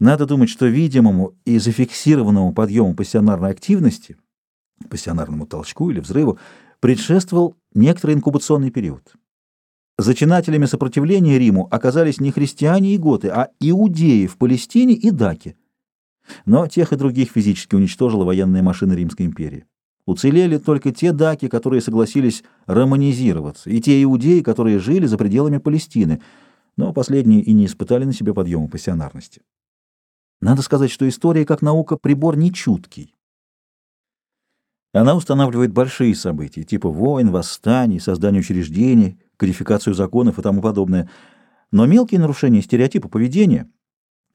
Надо думать, что видимому и зафиксированному подъему пассионарной активности, пассионарному толчку или взрыву, предшествовал некоторый инкубационный период. Зачинателями сопротивления Риму оказались не христиане и готы, а иудеи в Палестине и Даке. Но тех и других физически уничтожила военная машина Римской империи. Уцелели только те даки, которые согласились романизироваться, и те иудеи, которые жили за пределами Палестины, но последние и не испытали на себе подъема пассионарности. Надо сказать, что история как наука прибор нечуткий. Она устанавливает большие события, типа войн, восстаний, создания учреждений, кодификацию законов и тому подобное. Но мелкие нарушения стереотипа поведения,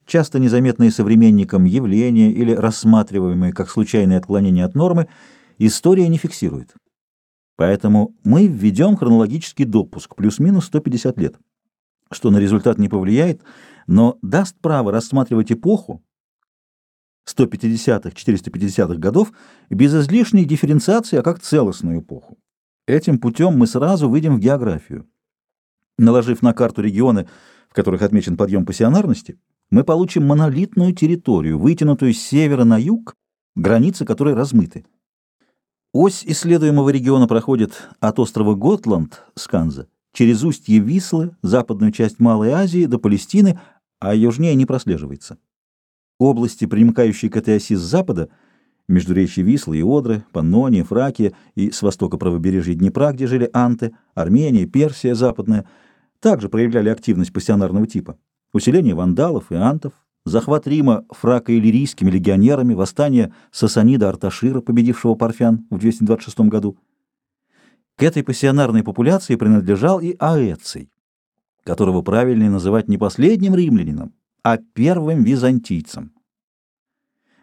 часто незаметные современникам явления или рассматриваемые как случайные отклонения от нормы, история не фиксирует. Поэтому мы введем хронологический допуск плюс-минус 150 лет, что на результат не повлияет, но даст право рассматривать эпоху 150-х, 450-х годов без излишней дифференциации, а как целостную эпоху. Этим путем мы сразу выйдем в географию. Наложив на карту регионы, в которых отмечен подъем пассионарности, мы получим монолитную территорию, вытянутую с севера на юг, границы которой размыты. Ось исследуемого региона проходит от острова Готланд, Сканза, через устье Вислы, западную часть Малой Азии до Палестины, а южнее не прослеживается. Области, примыкающие к этой оси с запада, междуречье Вислы и Одры, Паннония, Фракия и с востока правобережья Днепра, где жили анты, Армения, Персия западная, также проявляли активность пассионарного типа. Усиление вандалов и антов, захват Рима фрако-иллирийскими легионерами, восстание Сасанида Арташира, победившего Парфян в 226 году. К этой пассионарной популяции принадлежал и Аэций, которого правильнее называть не последним римлянином, а первым византийцем.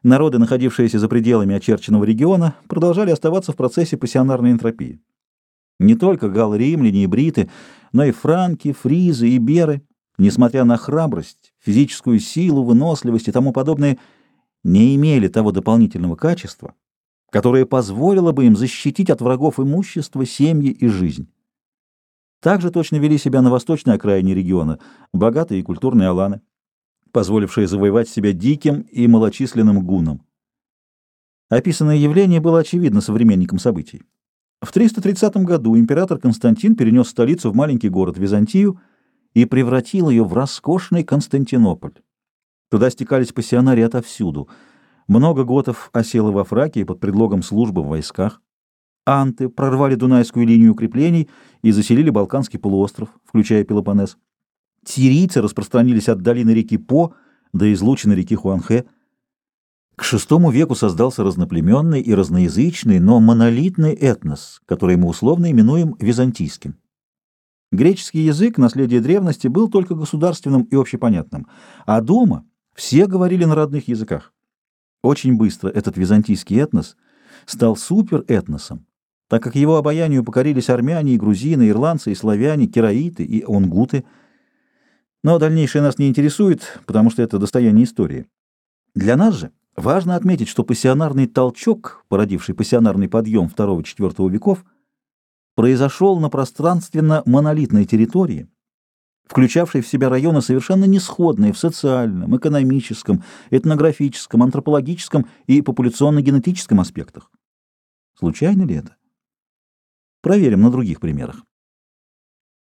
Народы, находившиеся за пределами очерченного региона, продолжали оставаться в процессе пассионарной энтропии. Не только галлы-римляне и бриты, но и франки, фризы и беры, несмотря на храбрость, физическую силу, выносливость и тому подобное, не имели того дополнительного качества, которое позволило бы им защитить от врагов имущество, семьи и жизнь. Также точно вели себя на восточной окраине региона богатые и культурные аланы позволившее завоевать себя диким и малочисленным гуном. Описанное явление было очевидно современникам событий. В 330 году император Константин перенес столицу в маленький город Византию и превратил ее в роскошный Константинополь. Туда стекались пассионарии отовсюду. Много готов осело во Фракии под предлогом службы в войсках. Анты прорвали Дунайскую линию укреплений и заселили Балканский полуостров, включая Пелопоннес. Сирийцы распространились от долины реки По до излучины реки Хуанхэ. К VI веку создался разноплеменный и разноязычный, но монолитный этнос, который мы условно именуем византийским. Греческий язык, наследие древности, был только государственным и общепонятным, а дома все говорили на родных языках. Очень быстро этот византийский этнос стал суперэтносом, так как его обаянию покорились армяне и грузины, ирландцы и славяне, кераиты и онгуты – но дальнейшее нас не интересует, потому что это достояние истории. Для нас же важно отметить, что пассионарный толчок, породивший пассионарный подъем II-IV веков, произошел на пространственно-монолитной территории, включавшей в себя районы совершенно несходные в социальном, экономическом, этнографическом, антропологическом и популяционно-генетическом аспектах. Случайно ли это? Проверим на других примерах.